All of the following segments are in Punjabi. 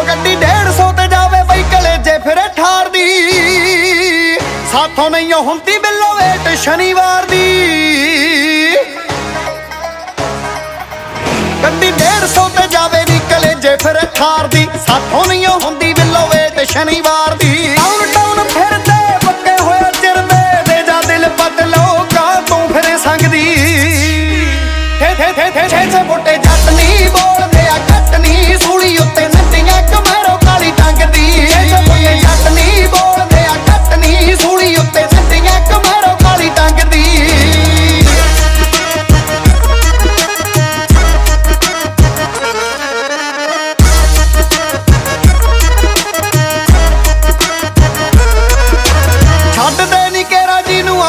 ਉਹ ਗੱਡੀ 150 ਤੇ ਜਾਵੇ ਬਈ ਕਲੇਜੇ ਫਿਰੇ ਠਾਰ ਦੀ। ਸਾਥੋਂ ਨਹੀਂ ਹੁੰਦੀ ਬਿੱਲੋ ਵੇਟ ਸ਼ਨੀਵਾਰ ਦੀ। ਗੱਡੀ 150 ਤੇ ਜਾਵੇ ਨੀ ਕਲੇਜੇ ਫਿਰੇ ਠਾਰ ਦੀ। ਸਾਥੋਂ ਨਹੀਂ ਹੁੰਦੀ ਬਿੱਲੋ ਵੇਟ ਸ਼ਨੀਵਾਰ ਦੀ। ਆਊਟ ਟਾਊਨ ਫਿਰਦੀ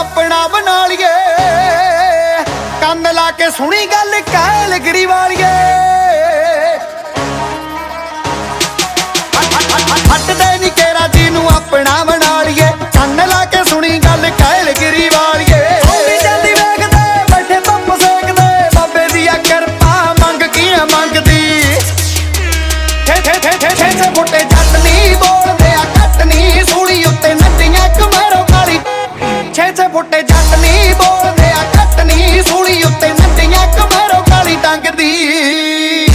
ਆਪਣਾ ਬਣਾ ਲਈਏ ਕੰਨ ਲਾ ਕੇ ਸੁਣੀ ਗੱਲ ਕਾਇਲ ਗਰੀ ਵਾਲੀਏ ਛੱਡ ਦੇ ਨੀ ਜੀ ਨੂੰ ਆਪਣਾ ਬਣਾ ਲਈਏ ਕੰਨ ਲਾ ਕੇ ਸੁਣੀ ਗੱਲ ਕਾਇਲ ਗਰੀ ਵਾਲੀਏ ਆਉਂਦੀ ਜਾਂਦੀ ਵੇਖਦੇ, ਬੈਠੇ ਧੁੱਪ ਸੇਕਦੇ। ਬਾਬੇ ਦੀ ਆ ਕਿਰਪਾ, ਮੰਗ ਕੀ ਮੰਗਦੀ। ਠੇ ਠੇ ਠੇ ਠੇ ਠੇ ਠੇ, ਫੁੱਟੇ ਫੁੱਟੇ ਜੱਟ ਨਹੀਂ ਬੋਲਦੇ ਆ ਕੱਟ ਨਹੀਂ ਸੂਲੀ ਉੱਤੇ ਨੱਟੀਆਂ ਕਮਰੋ ਕਾਲੀ ਟੰਗਦੀ ਚਾਦਰਾਂ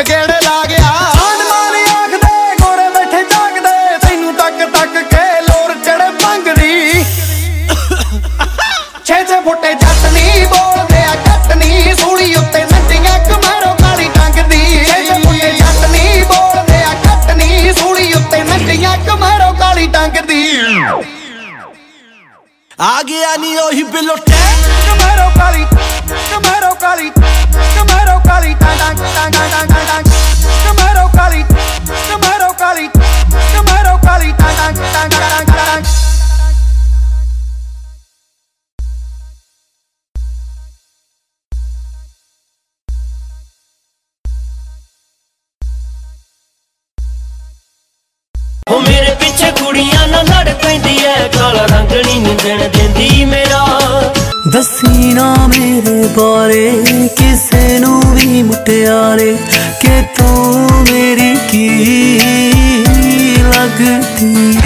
ਅੱਠ ਗੇੜੇ ਲਾ ਗਿਆ। ਸਾਨ ਮਾਰੇ ਆਖਦੇ ਗੋਰੇ ਬੈਠੇ ਜਾਗਦੇ ਤੈਨੂੰ ਤੱਕ ਤੱਕ ਕੇ ਲੋਰ ਚੜੇ ਭੰਗਦੀ। ਛੇ ਛੇ ਫੁੱਟੇ ਜੱਟ ਨਹੀਂ ਬੋਲਦੇ ਆ ਕੱਟ ਨਹੀਂ ਸੂਲੀ ਉੱਤੇ ਨੱਟੀਆਂ ਕਮਰੋ ਕਾਲੀ ਟੰਗਦੀ। ਛੇ ਛੇ ਫੁੱਟੇ ਜੱਟ ਨਹੀਂ ਬੋਲਦੇ ਆ ਕੱਟ ਨਹੀਂ ਸੂਲੀ ਉੱਤੇ ਨੱਟੀਆਂ ਕਮਰੋ ਕਾਲੀ ਟੰਗਦੀ। ਆ ਗਿਆ ਨੀ ਉਹੀ ਬਿਲੋਟੇ। ਕਮਰੋ ਕਾਲੀ ਕਮਰੋ ਕਾਲੀ। ਕਮਰੋ ਕਾਲੀ ਟੰਗ ਟੰਗ ਟੰਗ ਟੰਗ ਟੰਗ ਕਮਰੋ ਕਾਲੀ ਕਮਰੋ ਕਾਲੀ ਕਮਰੋ ਕਾਲੀ ਟੰਗ ਟੰਗ ਟੰਗ ਟੰਗ ਉਹ ਮੇਰੇ ਪਿੱਛੇ ਕੁੜੀਆਂ ਨਾਲ ਲੜ ਪੈਂਦੀ ਐ ਕਾਲਾ ਰੰਗ ਨਹੀਂ ਨਿੰਦਣ ਦਿੰਦੀ ਮੇਰਾ ਦੱਸੀ ਨਾ ਮੇਰੇ ਬਾਰੇ ਕਿਸੇ ਨੂੰ ਵੀ ਮੁਟਿਆਰੇ ਕਿ ਤੂੰ ਮੇਰੀ ਕੀ ਲੱਗਦੀ?